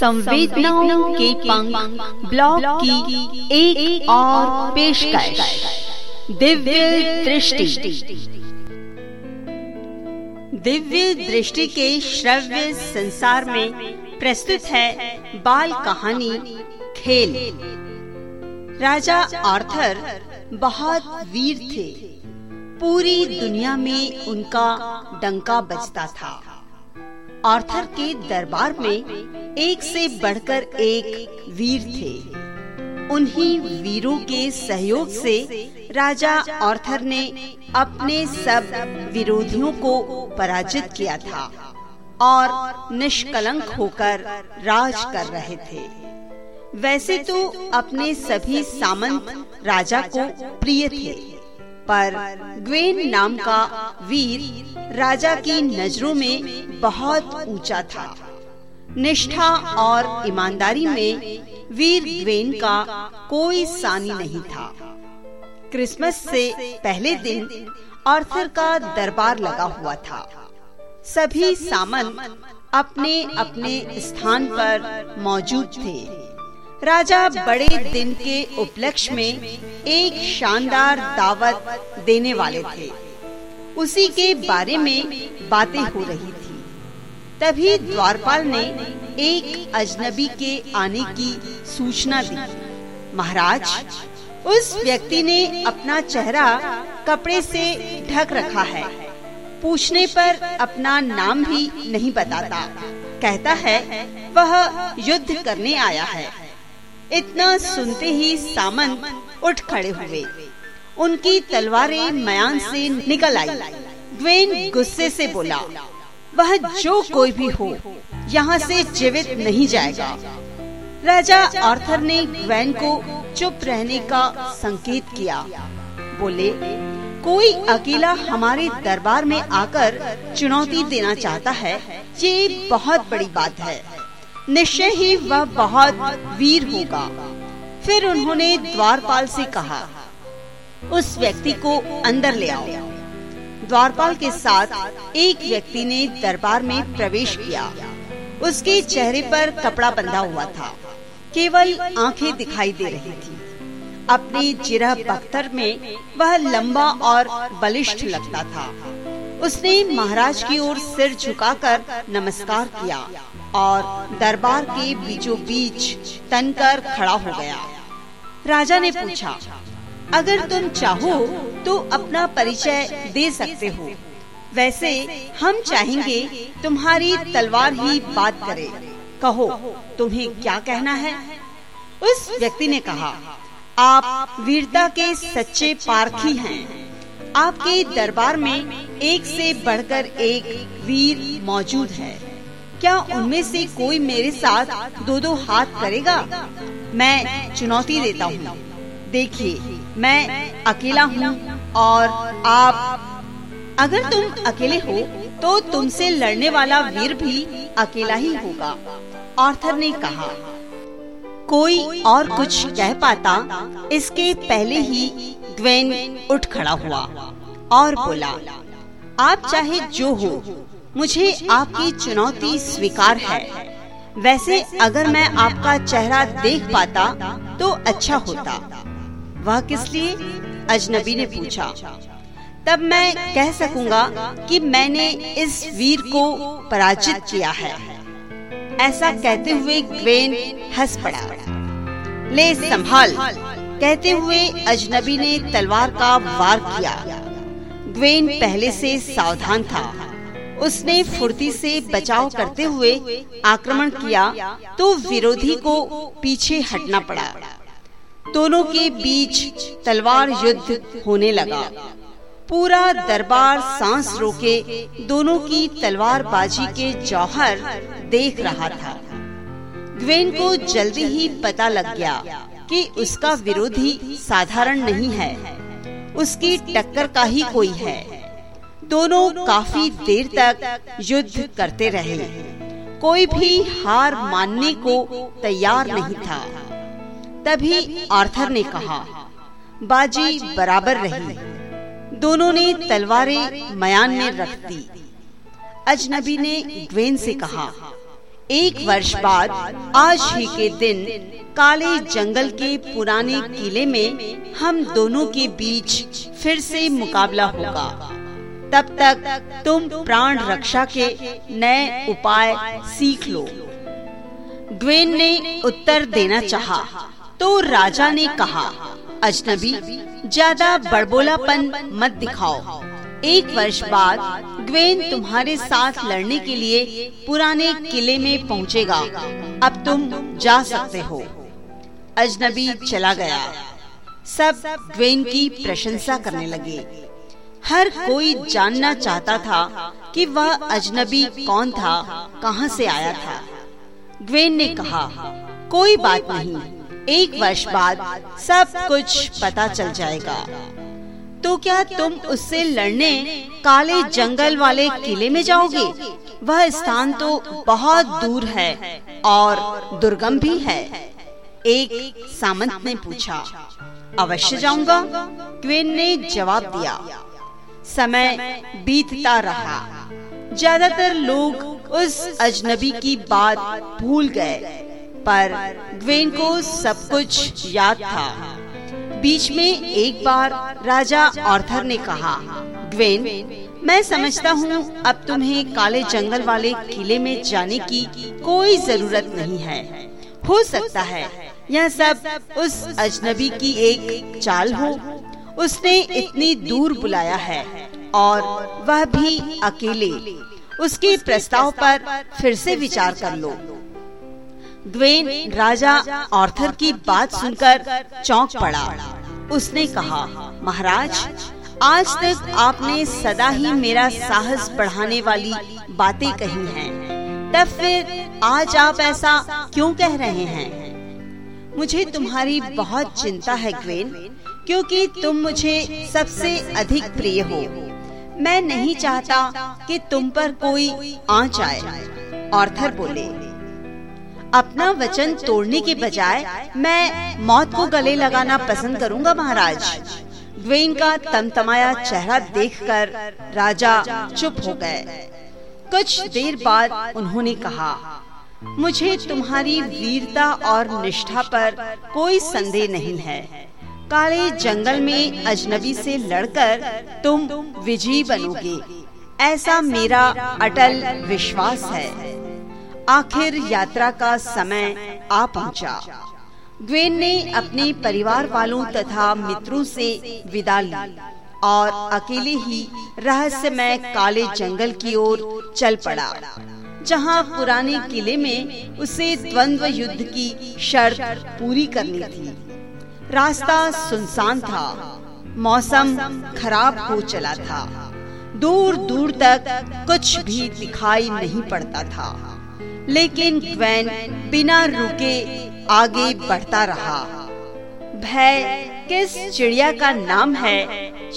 संवेदनाओं के पंख ब्लॉग की एक, एक और पेशकश। दिव्य दृष्टि। दिव्य दृष्टि के श्रव्य संसार में प्रस्तुत है बाल कहानी खेल। राजा आर्थर बहुत वीर थे। पूरी दुनिया में उनका डंका बजता था। आर्थर के दरबार में एक से बढ़कर एक वीर थे। उन्हीं वीरों के सहयोग से राजा आर्थर ने अपने सब विरोधियों को पराजित किया था और निष्कलंक होकर राज कर रहे थे। वैसे तो अपने सभी सामंत राजा को प्रिय थे। पर ग्वेन नाम का वीर राजा की नज़रों में बहुत ऊँचा था। निष्ठा और ईमानदारी में वीर ग्वेन का कोई सानी नहीं था। क्रिसमस से पहले दिन आर्थर का दरबार लगा हुआ था। सभी सामंत अपने अपने स्थान पर मौजूद थे। राजा बड़े दिन के उपलक्ष्य में एक शानदार दावत देने वाले थे। उसी के बारे में बातें हो रही थी। तभी द्वारपाल ने एक अजनबी के आने की सूचना दी। महाराज, उस व्यक्ति ने अपना चेहरा कपड़े से ढक रखा है। पूछने पर अपना नाम भी नहीं बताता। कहता है, वह युद्ध करने आया है। इतना सुनते ही सामंत उठ खड़े हुए। उनकी तलवारें मयान से निकल आई। ग्वेन गुस्से से बोला, वह जो कोई भी हो, यहाँ से जीवित नहीं जाएगा। राजा आर्थर ने ग्वेन को चुप रहने का संकेत किया। बोले, कोई अकेला हमारे दरबार में आकर चुनौती देना चाहता है, ये बहुत बड़ी बात है। निश्चय ही वह बहुत वीर होगा। फिर उन्होंने द्वारपाल से कहा, उस व्यक्ति को अंदर ले आओ। द्वारपाल के साथ एक व्यक्ति ने दरबार में प्रवेश किया। उसके चेहरे पर कपड़ा बंधा हुआ था, केवल आँखें दिखाई दे रही थी। अपने जिरह बख्तर में वह लंबा और बलिष्ठ लगता था। उसने महाराज की ओर सिर झुकाकर नमस्कार किया। और दरबार के बीचों बीच तनकर खड़ा हो गया। राजा ने पूछा, अगर तुम चाहो तो अपना परिचय दे सकते हो। वैसे हम चाहेंगे तुम्हारी तलवार ही बात करे। कहो, तुम्हें क्या कहना है? उस व्यक्ति ने कहा, आप वीरता के सच्चे पारखी हैं। आपके दरबार में एक से बढ़कर एक वीर मौजूद है। क्या उनमें से कोई मेरे साथ दो दो हाथ करेगा? मैं चुनौती देता हूँ। देखिए, मैं अकेला हूँ और आप अगर तुम अकेले हो तो तुमसे लड़ने वाला वीर भी अकेला ही होगा, आर्थर ने कहा। कोई और कुछ कह पाता? इसके पहले ही ग्वेन उठ खड़ा हुआ और बोला, आप चाहे जो हो मुझे आपकी चुनौती स्वीकार है। वैसे अगर मैं आपका चेहरा देख पाता तो अच्छा होता। वह किस लिए? अजनबी ने पूछा। तब मैं कह सकूँगा कि मैंने इस वीर को पराजित किया है। ऐसा कहते हुए ग्वेन हंस पड़ा। ले, संभाल। कहते हुए अजनबी ने तलवार का वार किया। ग्वेन पहले से सावधान था। उसने फुर्ती से बचाव करते हुए आक्रमण किया तो विरोधी को पीछे हटना पड़ा। दोनों के बीच तलवार युद्ध होने लगा। पूरा दरबार सांस रोके दोनों की तलवारबाजी के जौहर देख रहा था। ग्वेन को जल्दी ही पता लग गया कि उसका विरोधी साधारण नहीं है। उसकी टक्कर का ही कोई है। दोनों काफ़ी देर तक युद्ध करते रहे। कोई भी हार मानने को तैयार नहीं था। तभी आर्थर ने कहा, बाजी बराबर रही। दोनों ने तलवारें मयान में रख दी। अजनबी ने ग्वेन से कहा, एक वर्ष बाद, आज ही के दिन, काले जंगल के पुराने किले में हम दोनों के बीच फिर से मुकाबला होगा। तब तक तुम प्राण रक्षा के नए उपाय सीख लो। ग्वेन ने उत्तर देना चाहा, तो राजा ने कहा अजनबी ज़्यादा बड़बोलापन मत दिखाओ। एक वर्ष बाद ग्वेन तुम्हारे साथ लड़ने के लिए पुराने किले में पहुंचेगा। अब तुम जा सकते हो। अजनबी चला गया। सब ग्वेन की प्रशंसा करने लगे। हर कोई जानना चाहता था कि वह अजनबी कौन था, कहाँ से आया था। ग्वेन ने कहा, कोई बात नहीं, एक वर्ष बाद सब कुछ पता चल जाएगा। तो क्या तुम उससे लड़ने काले जंगल वाले किले में जाओगे? वह स्थान तो बहुत दूर है और दुर्गम भी है, एक सामंत ने पूछा। अवश्य जाऊँगा क्वेन ने जवाब दिया। समय बीतता रहा। ज़्यादातर लोग उस अजनबी की बात भूल गए, पर ग्वेन को सब कुछ याद था। बीच में एक बार राजा ऑर्थर ने कहा, ग्वेन, मैं समझता हूँ अब तुम्हें काले जंगल वाले किले में जाने की कोई ज़रूरत नहीं है। हो सकता है यह सब उस अजनबी की एक चाल हो उसने इतनी दूर बुलाया है और वह भी अकेले। उसके प्रस्ताव पर फिर से विचार कर लो। ग्वेन राजा ऑर्थर की बात सुनकर चौंक पड़ा। उसने कहा, महाराज, आज तक आपने सदा ही मेरा साहस बढ़ाने वाली बातें कही हैं। तब फिर आज आप ऐसा क्यों कह रहे हैं? मुझे तुम्हारी बहुत चिंता है, ग्वेन। क्योंकि तुम मुझे सबसे अधिक प्रिय हो। मैं नहीं चाहता कि तुम पर कोई आँच आए। ऑर्थर बोले, अपना वचन तोड़ने के बजाय मैं मौत को गले लगाना पसंद करूँगा, महाराज। ग्वेन का तमतमाया चेहरा देखकर राजा चुप हो गए। कुछ देर बाद उन्होंने कहा, मुझे तुम्हारी वीरता और निष्ठा पर कोई संदेह नहीं है। काले जंगल में अजनबी से लड़कर तुम विजयी बनोगे। ऐसा मेरा अटल विश्वास है। आखिर यात्रा का समय आ पहुँचा। ग्वेन ने अपने परिवार वालों तथा मित्रों से विदा ली और अकेले ही रहस्यमय काले जंगल की ओर चल पड़ा, जहाँ पुराने किले में उसे द्वंद्व युद्ध की शर्त पूरी करनी थी। रास्ता सुनसान था। मौसम खराब हो चला था। दूर दूर तक कुछ भी दिखाई नहीं पड़ता था। लेकिन ग्वेन बिना रुके आगे बढ़ता रहा। भय, किस चिड़िया का नाम है?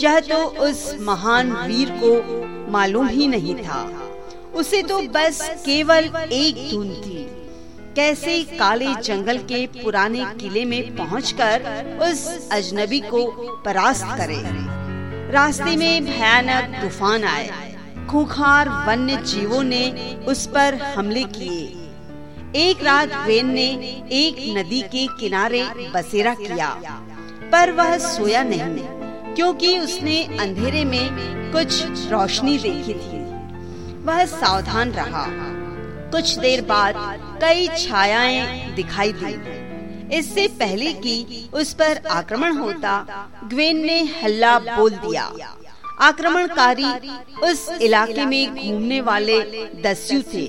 यह तो उस महान वीर को मालूम ही नहीं था। उसे तो बस केवल एक धुन थी। कैसे काले जंगल के पुराने किले में पहुंचकर उस अजनबी को परास्त करे। रास्ते में भयानक तूफ़ान आए। खूंखार वन्य जीवों ने उस पर हमले किए। एक रात वेन ने एक नदी के किनारे बसेरा किया। पर वह सोया नहीं, क्योंकि उसने अंधेरे में कुछ रोशनी देखी थी। वह सावधान रहा। कुछ देर बाद कई छायाएँ दिखाई दी। इससे पहले कि उस पर आक्रमण होता, ग्वेन ने हल्ला बोल दिया। आक्रमणकारी उस इलाके में घूमने वाले दस्यु थे।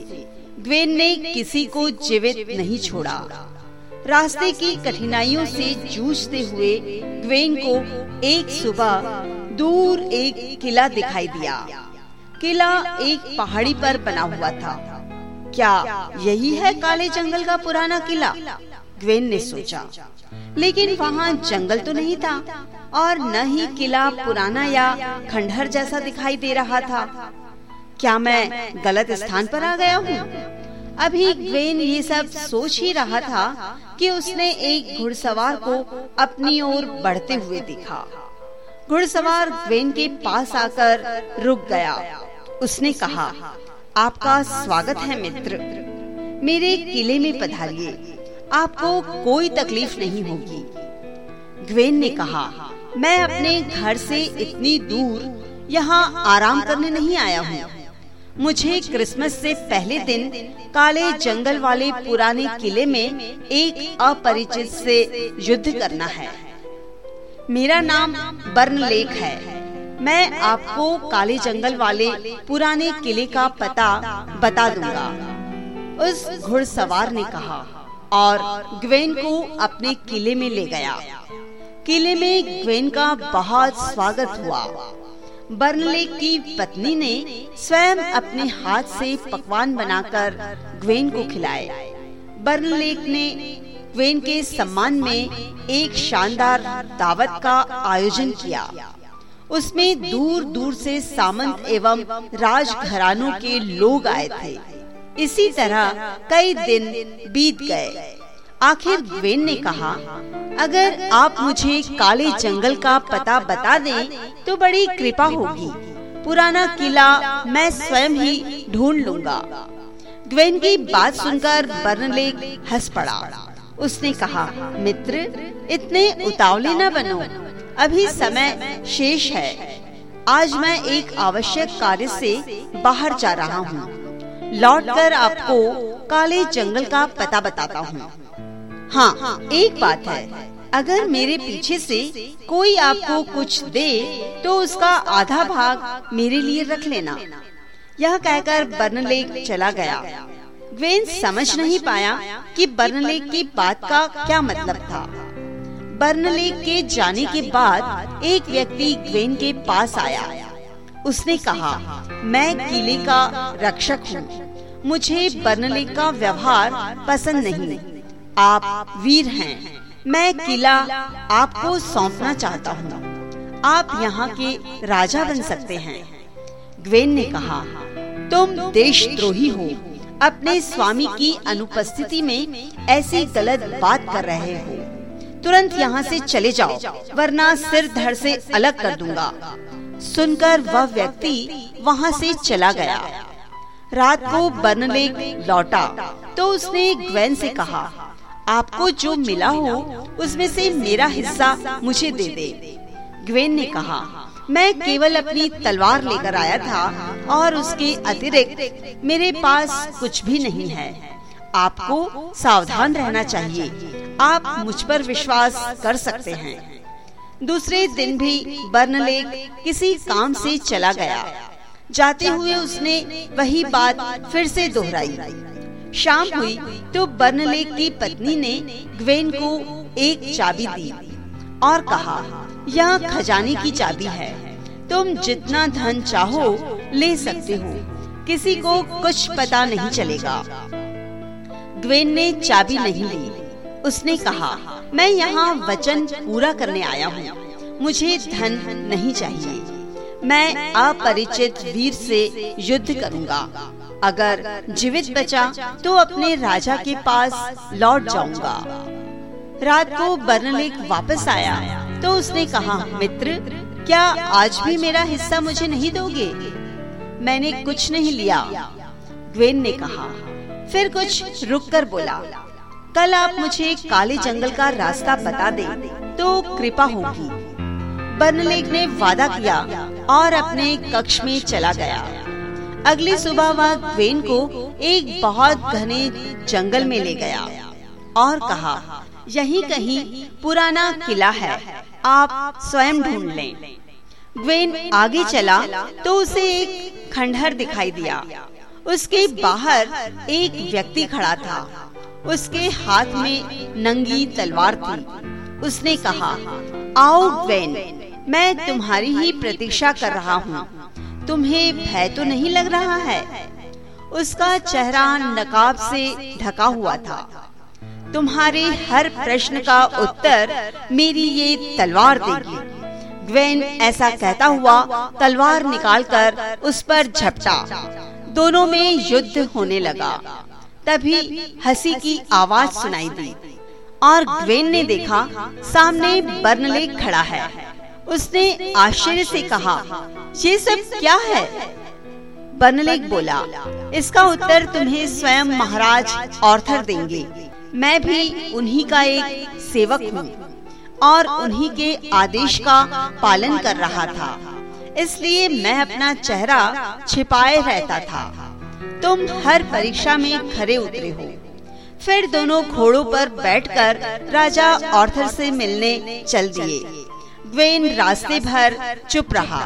ग्वेन ने किसी को जीवित नहीं छोड़ा। रास्ते की कठिनाइयों से जूझते हुए ग्वेन को एक सुबह दूर एक किला दिखाई दिया। किला एक पहाड़ी पर बना हुआ था। क्या? यही है काले जंगल का पुराना किला? ग्वेन ने सोचा। लेकिन वहाँ जंगल तो नहीं था, और न ही किला पुराना या खंडहर जैसा दिखाई दे रहा था। क्या मैं गलत स्थान पर आ गया हूँ? अभी ग्वेन ये सब सोच ही रहा था कि उसने एक घुड़सवार को अपनी ओर बढ़ते हुए देखा। घुड़सवार ग्वेन के पास आकर रुक गया। उसने कहा आपका स्वागत है, मित्र। मेरे किले में पधारिए। आपको कोई तकलीफ़ नहीं होगी। ग्वेन ने कहा, मैं अपने घर से इतनी दूर यहाँ आराम करने नहीं आया हूँ। मुझे क्रिसमस से पहले दिन काले जंगल वाले पुराने किले में एक अपरिचित से युद्ध करना है। मेरा नाम बर्न लेक है। मैं आपको काले जंगल वाले पुराने किले का पता बता दूँगा। उस घुड़सवार ने कहा, और ग्वेन को अपने किले में ले गया। किले में ग्वेन का बहुत स्वागत हुआ। बर्नले की पत्नी ने स्वयं अपने हाथ से पकवान बनाकर ग्वेन को खिलाए। बर्नलेक ने ग्वेन के सम्मान में एक शानदार दावत का आयोजन किया। उसमें दूर दूर से सामंत एवं राजघरानों के लोग आए थे। इसी तरह कई दिन बीत गए। आखिर ग्वेन ने कहा अगर आप मुझे काले जंगल का पता बता दें तो बड़ी कृपा होगी। पुराना किला मैं स्वयं ही ढूंढ लूँगा। ग्वेन की बात सुनकर बर्नलेक हंस पड़ा। उसने कहा मित्र इतने उतावले न बनो। अभी समय शेष है। आज मैं एक आवश्यक कार्य से बाहर जा रहा हूँ। लौटकर आपको काले जंगल का पता बताता हूँ। हाँ एक बात है। अगर मेरे पीछे से कोई आपको कुछ दे तो उसका आधा भाग मेरे लिए रख लेना। यह कहकर बर्नलेक चला गया। वेन समझ नहीं पाया कि बर्नलेक की बात का क्या मतलब था। बर्नलेक के जाने के बाद एक व्यक्ति ग्वेन के पास आया। उसने कहा, मैं किले का रक्षक हूँ। मुझे बर्नलेक का व्यवहार पसंद नहीं। आप वीर हैं। मैं किला आपको सौंपना चाहता हूँ। आप यहाँ के राजा बन सकते हैं। ग्वेन ने कहा, तुम देशद्रोही हो। अपने स्वामी की अनुपस्थिति में ऐसी गलत बात कर रहे हो। तुरंत यहाँ से चले जाओ, वरना सिर धड़ से अलग कर दूँगा। सुनकर वह व्यक्ति वहाँ से चला गया। रात को बर्नलेक लौटा तो उसने ग्वेन से कहा, आपको जो मिला हो, उसमें से मेरा हिस्सा मुझे दे दे। ग्वेन ने कहा, मैं केवल अपनी तलवार लेकर आया था और उसके अतिरिक्त मेरे पास कुछ भी नहीं है। आपको सावधान रहना चाहिए। आप मुझ पर विश्वास कर सकते हैं। दूसरे दिन भी बर्नलेक किसी काम से चला गया। जाते हुए उसने वही बात फिर से दोहराई। शाम हुई तो बर्नलेक की पत्नी ने ग्वेन को एक चाबी दी और कहा, यह खजाने की चाबी है। तुम जितना धन चाहो ले सकते हो। किसी को कुछ पता नहीं चलेगा। ग्वेन ने चाबी नहीं ली। उसने कहा, मैं यहाँ वचन पूरा करने आया हूँ। मुझे धन नहीं चाहिए। मैं अपरिचित वीर से युद्ध करूँगा। अगर जीवित बचा तो अपने राजा के पास लौट जाऊँगा। रात को बर्नलेक वापस आया तो उसने कहा, मित्र, क्या आज भी मेरा हिस्सा मुझे नहीं दोगे? मैंने कुछ नहीं लिया, ग्वेन ने कहा। फिर कुछ रुक कर बोला कल आप मुझे काले जंगल का रास्ता बता दे तो कृपा होगी। बर्नलेग ने वादा किया और अपने कक्ष में चला गया। अगली सुबह वह ग्वेन को एक बहुत घने जंगल में ले गया और कहा, यही कहीं पुराना किला है, आप स्वयं ढूंढ लें। ग्वेन आगे चला तो उसे एक खंडहर दिखाई दिया। उसके बाहर एक व्यक्ति खड़ा था। उसके हाथ में नंगी तलवार थी। उसने कहा, आओ ग्वेन मैं तुम्हारी ही प्रतीक्षा कर रहा हूँ। तुम्हें भय तो नहीं लग रहा है? उसका चेहरा नकाब से ढका हुआ था। तुम्हारे हर प्रश्न का उत्तर मेरी ये तलवार देगी। ग्वेन ऐसा कहता हुआ तलवार निकालकर उस पर झपटा। दोनों में युद्ध होने लगा। तभी हँसी की आवाज़ सुनाई दी। और ग्वेन ने देखा, सामने बर्नलेक खड़ा है। उसने आश्चर्य से कहा, ये सब क्या है? बनलेक बोला, इसका उत्तर तुम्हें स्वयं महाराज ऑर्थर देंगे। मैं भी उन्हीं का एक सेवक हूँ और उन्हीं के आदेश का पालन कर रहा था। इसलिए मैं अपना चेहरा छिपाए रहता था। तुम हर परीक्षा में खरे उतरे हो। फिर दोनों घोड़ों पर बैठकर राजा ऑर्थर से मिलने चल दिए। ग्वेन रास्ते भर चुप रहा।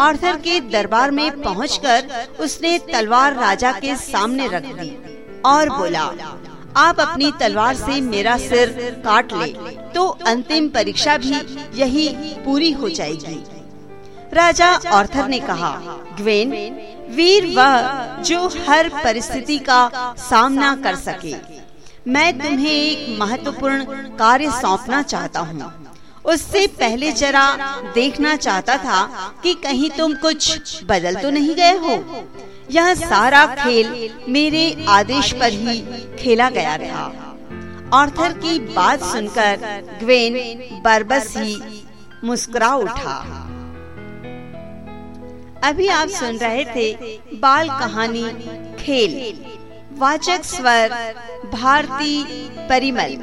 ऑर्थर के दरबार में पहुंचकर उसने तलवार राजा के सामने रख दी और बोला, आप अपनी तलवार से मेरा सिर काट ले तो अंतिम परीक्षा भी यही पूरी हो जाएगी। राजा ऑर्थर ने कहा, ग्वेन वीर वह जो हर परिस्थिति का सामना कर सके। मैं तुम्हें एक महत्वपूर्ण कार्य सौंपना चाहता हूँ। उससे पहले जरा देखना चाहता था कि कहीं तुम कुछ बदल तो नहीं गए हो। यह सारा खेल मेरे आदेश पर ही खेला गया था। ऑर्थर की बात सुनकर ग्वेन बरबस ही मुस्कुरा उठा। अभी आप सुन रहे थे बाल कहानी खेल। वाचक स्वर भारती परिमल।